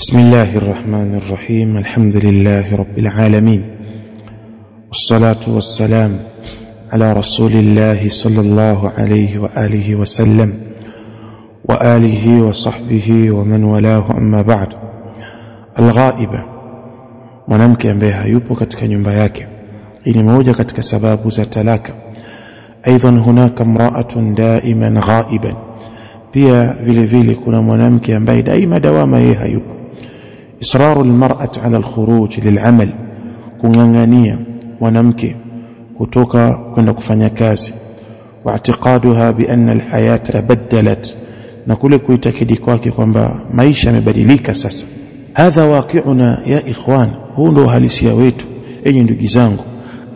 بسم الله الرحمن الرحيم الحمد لله رب العالمين والصلاة والسلام على رسول الله صلى الله عليه وآله وسلم وآله وصحبه ومن والاه أما بعد. الغائبة yake. Hii ni moja katika sababu za talaka. أيضا هناك امراه دائما غائبا vile vile kuna mwanamke ambaye daima dawama yeye hayupo. إصرار المرأة على الخروج للعمل كنغانية ونمكي كتوكا كنك فنكاسي واعتقادها بأن الحياة تبدلت نقول لك ويتكدي كواكي كنبا مايشة مبدليك ساسا هذا واقعنا يا إخوان. هونو هاليسيا ويتو إني ندو جزانكو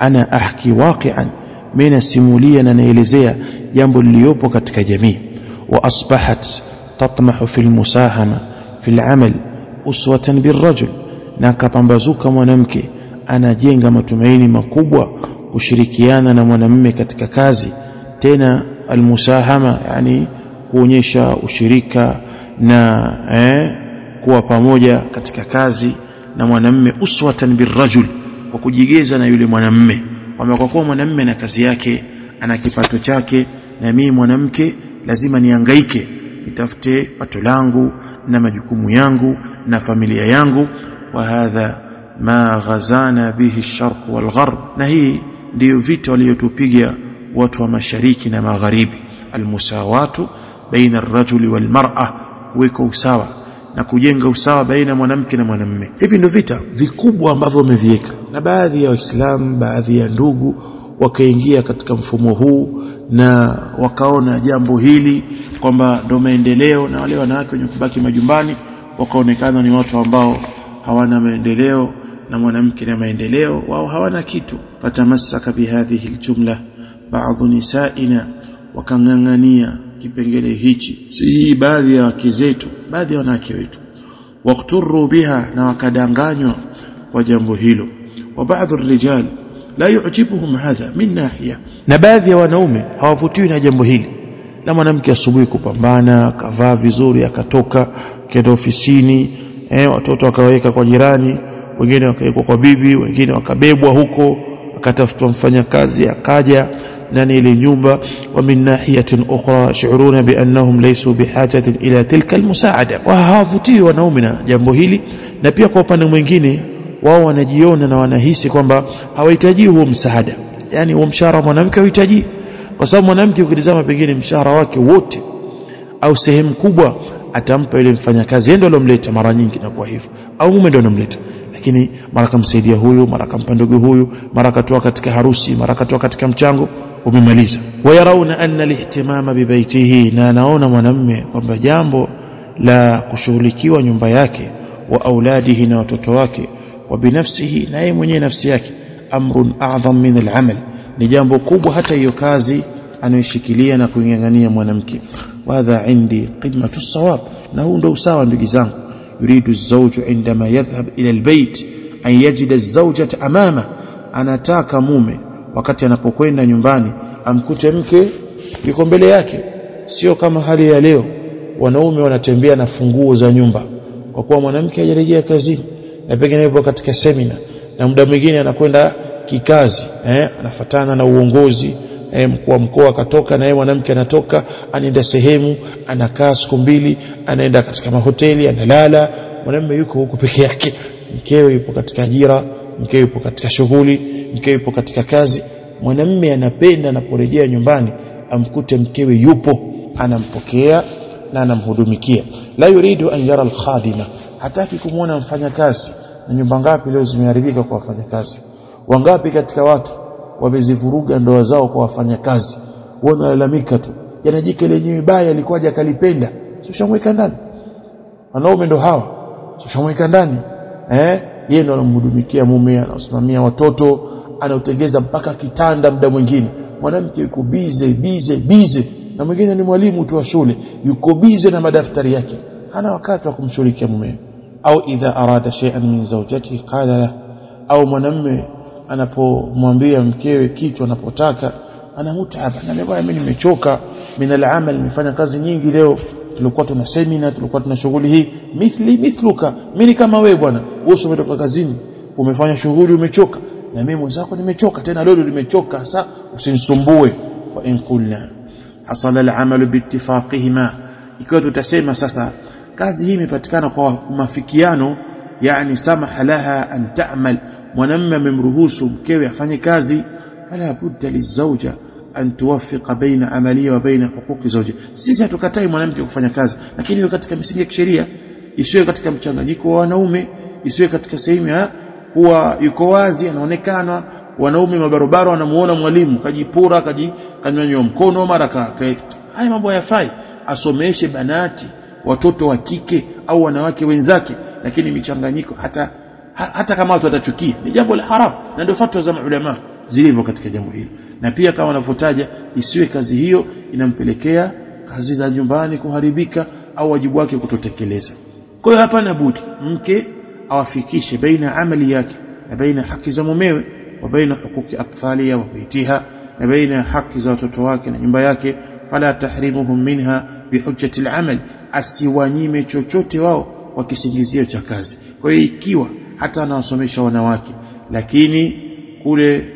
أنا أحكي واقعا. من السيمولية نيليزيا ينبو ليوبو كتك جميع وأصبحت تطمح في المساهمة في العمل. Uswatan birrajul na akapambazuka mwanamke anajenga matumaini makubwa kushirikiana na mwanamume katika kazi tena almusahama yani kuonyesha ushirika na eh, kuwa pamoja katika kazi na mwanamume uswatan birrajul kwa kujigeza na yule mwanamume. Kwamba kwa kuwa mwanamume na kazi yake ana kipato chake na mimi mwanamke lazima niangaike nitafute pato langu na majukumu yangu na familia yangu wa hadha ma ghazana bihi sharq wal gharb. Na hii ndiyo vita waliotupiga watu wa mashariki na magharibi. Almusawatu baina arrajuli wal mar'a kuweka usawa na kujenga usawa baina mwanamke na mwanamume. Hivi ndio vita vikubwa ambavyo wameviweka. Na baadhi ya waislamu baadhi ya ndugu wakaingia katika mfumo huu na wakaona jambo hili kwamba ndo maendeleo na wale wanawake wenye kubaki majumbani wakaonekana ni watu ambao hawana maendeleo na mwanamke na maendeleo wao hawana kitu. Fatamassaka bihadhihi aljumla baadhi nisaina wakang'ang'ania kipengele hichi. Si hii baadhi ya wake zetu baadhi ya wanawake wetu. Wakturu biha na wakadanganywa kwa jambo hilo. Wa baadhi rijal la yujibuhum hadha min nahiya. Na baadhi ya wanaume hawavutiwi na jambo hili la mwanamke asubuhi kupambana akavaa vizuri akatoka kenda ofisini eh, watoto wakaweka kwa jirani wengine wakawekwa kwa bibi wengine wakabebwa huko akatafutwa mfanyakazi akaja ndani ile nyumba. Wa min nahiyatin ukhra shu'uruna bi annahum laysu bihajatin ila tilka almusaada. Wa hawavutii wanaume na jambo hili. Na pia kwa upande mwingine wao wanajiona na wanahisi kwamba hawahitaji huo msaada. Yani huo mshahara mwanamke hauhitaji kwa sababu mwanamke ukitizama pengine mshahara wake wote au sehemu kubwa atampa ile mfanyakazi yeye ndio alomleta mara nyingi na kwa hivyo. Au mume ndio anomleta lakini mara kamsaidia huyu mara kampa ndugu huyu mara katoa katika harusi mara katoa katika mchango umemaliza. Wayarauna anna alihtimama bibaitihi na anaona mwanamme kwamba jambo la kushughulikiwa nyumba yake wa auladihi na watoto wake wa binafsihi na yeye mwenyewe nafsi yake amrun a'zam min al'amal ni jambo kubwa hata hiyo kazi anayoshikilia na kuingangania mwanamke. Wadha indi qimatu sawab. Na huu ndo usawa ndugu zangu. Yuridu az-zawju indama yadhhab ila albayt an yajida az-zawjata amama. Anataka mume wakati anapokwenda nyumbani amkute mke yuko mbele yake. Sio kama hali ya leo. Wanaume wanatembea na funguo za nyumba. Kwa kuwa mwanamke hajarejea kazini na pengine yupo katika semina na muda mwingine anakwenda kikazi eh, anafatana na uongozi eh, mkuu wa mkoa akatoka na yeye mwanamke anatoka anaenda sehemu anakaa siku mbili anaenda katika mahoteli analala. Mwanamume yuko huko peke yake. Mkewe yupo katika ajira mkewe yupo katika shughuli mkewe yupo katika kazi. Mwanamume anapenda anaporejea nyumbani amkute mkewe yupo anampokea na anamhudumikia. La yuridu an yara alkhadima. Hataki kumwona mfanyakazi. Na nyumba ngapi leo zimeharibika kwa wafanyakazi? Wangapi katika watu wamezivuruga ndoa zao kwa wafanyakazi. Wanalalamika tu. Yanajike lenyewe baya alikuwa akalipenda. Kalipenda sio shamweka ndani? Wanaume ndo hawa. Sio shamweka ndani? Eh? Yeye ndo anamhudumikia mume anasimamia watoto anautengeza mpaka kitanda muda mwingine. Mwanamke yuko bize bize bize na mwingine ni mwalimu tu wa shule. Yuko bize na madaftari yake. Hana wakati wa kumshughulikia mume au idha arada shay'an min zawjati qala la au mwanamume anapomwambia mkewe kitu anapotaka anamutaba. Na leo mimi nimechoka. Min al-amal nimefanya kazi nyingi leo. Tulikuwa tuna seminar tulikuwa tuna shughuli hii. Mithli mithluka. Mimi kama wewe bwana. Wewe umetoka kazini. Umefanya shughuli umechoka. Na mimi mwenzako nimechoka. Tena leo nimechoka. Sasa usinisumbue. Fa in qulna. Hasala al-amal biittifaqihima. Ikiwa tutasema sasa kazi hii imepatikana kwa mafikiano yani samaha laha an ta'mal mwanamume amemruhusu mkewe afanye kazi fala budda lizauja an tuwaffiqa baina amaliya wa baina huquqi zawji. Sisi hatukatai mwanamke kufanya kazi lakini iwe katika misingi ya kisheria isiwe katika mchanganyiko wa wanaume isiwe katika sehemu ya kuwa yuko wazi anaonekana wanaume mabarobaro wanamuona mwalimu kajipura kaji kanyanywa mkono mara kaka ka haya mambo hayafai. Asomeshe banati watoto wa kike au wanawake wenzake lakini michanganyiko hata ha, hata kama watu watachukia ni jambo la haram. Na ndio fatwa za maulama zilivyo katika jambo hilo na pia kama wanavyotaja isiwe kazi hiyo inampelekea kazi za nyumbani kuharibika au wajibu wake kutotekeleza. Kwa hiyo hapana budi mke awafikishe baina amali yake na baina haki za mumewe wa baina hukuki athalia wa baitiha na baina haki za watoto wake na nyumba yake. Fala tahrimuhum minha bihujjati al-amal asiwanyime chochote wao wakisingizio cha kazi. Kwa hiyo ikiwa hata anawasomesha wanawake lakini kule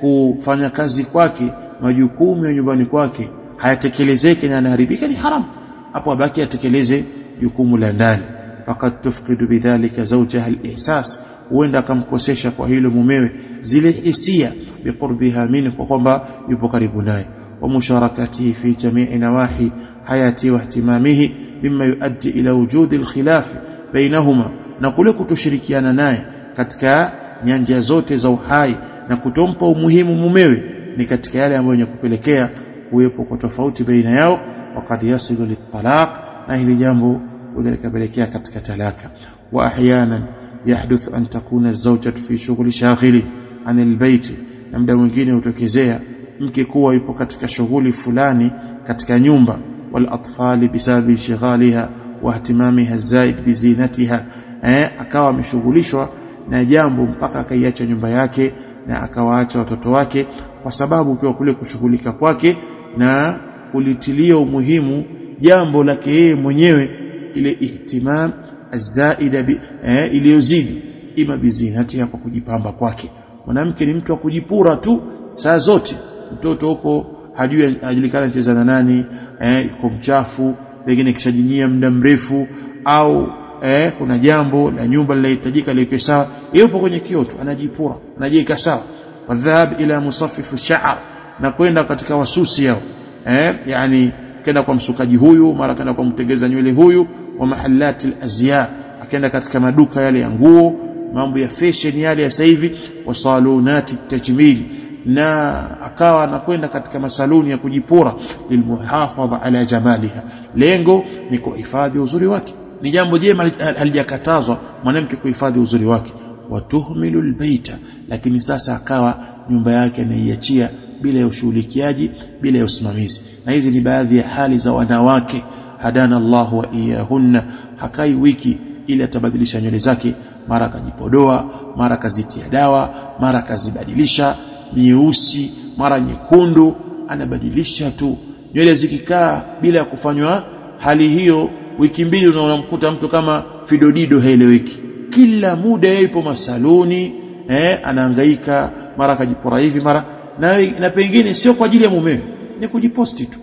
kufanya kazi kwake majukumu ya nyumbani kwake hayatekelezeki na yanaharibika ni haram hapo abaki atekeleze jukumu la ndani faqad tufqidu bidhalika zawjaha al-ihsas huenda akamkosesha kwa hilo mumewe zile hisia biqurbiha minhu kwa kwamba yupo karibu naye wa musharakatihi fi jami'i nawahi hayati wa ihtimamihi mimma yuaddi ila wujudi al-khilaf bainahuma na kule kutoshirikiana naye katika nyanja zote za uhai na kutompa umuhimu mumewe ni katika yale ambayo yenye kupelekea kuwepo kwa tofauti baina yao wakad yasilu litalaq na hili jambo likapelekea katika talaka wa ahyanan يحدث أن تكون الزوجة في شغل شاغل عن البيت na muda mwingine hutokezea mke kuwa yupo katika shughuli fulani katika nyumba wal atfali bisababi shighaliha wa ihtimamiha zaid bizinatiha eh, akawa ameshughulishwa na jambo mpaka akaiacha nyumba yake na akawaacha watoto wake kwa sababu ukiwa kule kushughulika kwake na kulitilia umuhimu jambo lake yeye mwenyewe ile ihtimam azaida eh, iliyozidi ima bizinatiha kwa kujipamba kwake. Mwanamke ni mtu wa kujipura tu saa zote. Mtoto huko hajui ajulikana cheza na nani eh, yuko mchafu pengine kishajinyia muda mrefu au eh, kuna jambo la nyumba linahitajika liwekwe sawa. Yupo kwenye kioto anajipura anajiweka sawa. Wadhahab ila musaffifu sha'r na kwenda katika wasusi yao eh, yani kenda kwa msukaji huyu mara kenda kwa mtengeza nywele huyu wa mahallati al-azya akaenda katika maduka yale ya nguo mambo ya fashion yale ya sasa hivi wa salunati tajmil na akawa anakwenda katika masaluni ya kujipura lilmuhafadha ala jamaliha. Lengo ni kuhifadhi uzuri wake ni jambo jema halijakatazwa mwanamke kuhifadhi uzuri wake. Watuhmilu albayta lakini sasa akawa nyumba yake anaiachia bila ya ushughulikiaji bila ya usimamizi. Na hizi ni baadhi ya hali za wanawake. Hadana Allah wa iyahunna hakai wiki ili atabadilisha nywele zake. Mara akajipodoa mara akazitia dawa mara akazibadilisha. Nyeusi mara nyekundu. Anabadilisha tu. Nywele zikikaa bila ya kufanywa hali hiyo wiki mbili unamkuta mtu kama fidodido haeleweki. Kila muda yupo masaluni eh, anahangaika mara akajipora hivi mara na, na pengine sio kwa ajili ya mumewe ni kujiposti tu.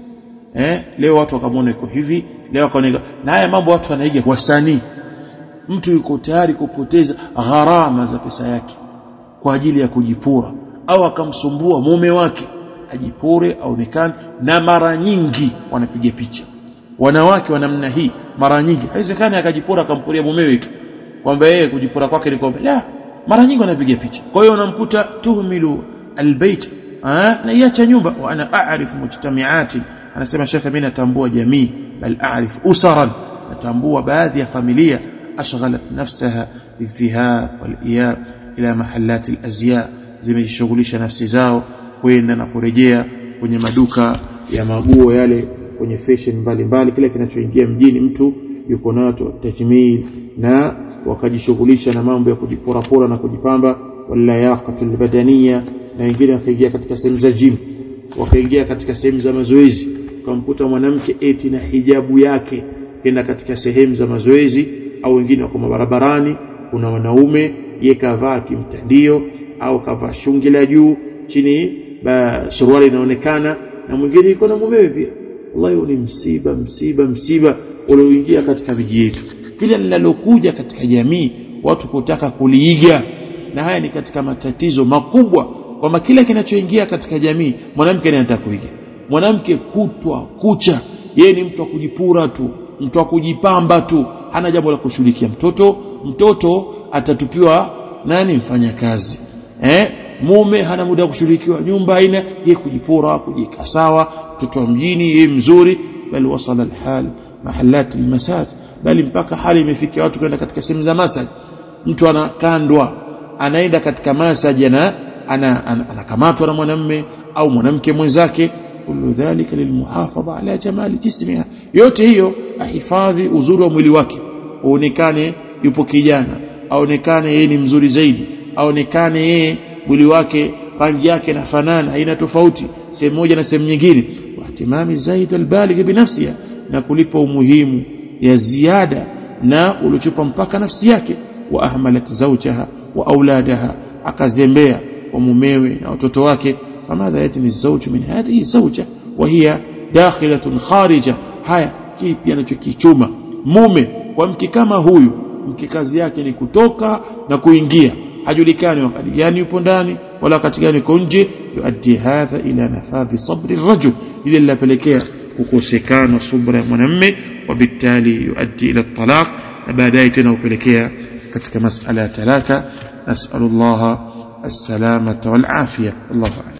Eh, leo watu wakamwona iko hivi leo wakaona na haya mambo watu wanaiga wasanii. Mtu yuko tayari kupoteza gharama za pesa yake kwa ajili ya kujipura au akamsumbua mume wake ajipure aonekane na mara nyingi wanapiga picha wanawake wa namna hii mara nyingi. Haiwezekani akajipora akampuria mumewe tu kwamba yeye kujipora kwake ni kwamba la mara nyingi wanapiga picha. Kwa hiyo unamkuta tuhmilu albayt na iacha nyumba. Wa ana a'rifu mujtami'ati. Anasema shekhe mimi natambua jamii bal a'rif usaran. Natambua baadhi ya familia ashghalat nafsaha bidhihab waliyab ila mahallati alazya zimejishughulisha nafsi zao kwenda na kurejea kwenye maduka ya maguo yale kwenye fashion mbalimbali kile kinachoingia mjini mtu yuko nato tajmil na wakajishughulisha na mambo ya kujiporapora na kujipamba walayaqatul badaniya na wengine wakaingia katika sehemu za gym wakaingia katika sehemu za mazoezi. Ukamkuta mwanamke eti na hijabu yake kenda katika sehemu za mazoezi au wengine wako barabarani kuna wanaume ye kavaa kimtandio au kavaa shungi la juu chini suruali inaonekana na mwingine yuko na mumewe pia wallahi ni msiba msiba msiba ulioingia katika miji yetu. Kila linalokuja katika jamii watu kutaka kuliiga. Na haya ni katika matatizo makubwa kwamba kila kinachoingia katika jamii mwanamke anataka kuiga. Mwanamke kutwa kucha. Yeye ni mtu wa kujipura tu mtu wa kujipamba tu. Hana jambo la kushughulikia mtoto mtoto atatupiwa nani? Mfanya kazi eh mume hana muda wa kushughulikiwa. Nyumba haina yeye kujipora kujikasawa mtoto mjini yeye mzuri. Bali wasala alhal mahallat almasaj bali mpaka hali imefikia watu kwenda katika sehemu za masaj mtu anakandwa anaenda katika masaj na anakamatwa na mwanamme au mwanamke mwenzake. Kullu dhalika lilmuhafadha ala jamali jismiha. Yote hiyo ahifadhi uzuri wa mwili wake. Uonekane yupo kijana. Aonekane yeye ni mzuri zaidi. Aonekane yeye mwili wake rangi yake na fanana haina tofauti sehemu moja na sehemu nyingine. Wahtimami zaid albaligh binafsiha na kulipa umuhimu ya ziada na uliochupa mpaka nafsi yake. Wa ahmalat zawjaha wa auladaha akazembea kwa mumewe na watoto wake. Famadha yatini zawju min hadhihi zawja wa hiya dakhilatun kharija. Haya kipi anachokichuma? Mume kwa mke kama huyu mke kazi yake ni kutoka na kuingia. Hajulikani wakati gani yupo ndani wala wakati gani yuko nje yuaddi hadha ila nafadhi sabri rajul ile linapelekea kukosekana subra ya mwanamme wabitali yuaddi ila talaq na baadaye tena hupelekea katika masala ya talaka nasalu llaha السلامة والعافية الله أعلم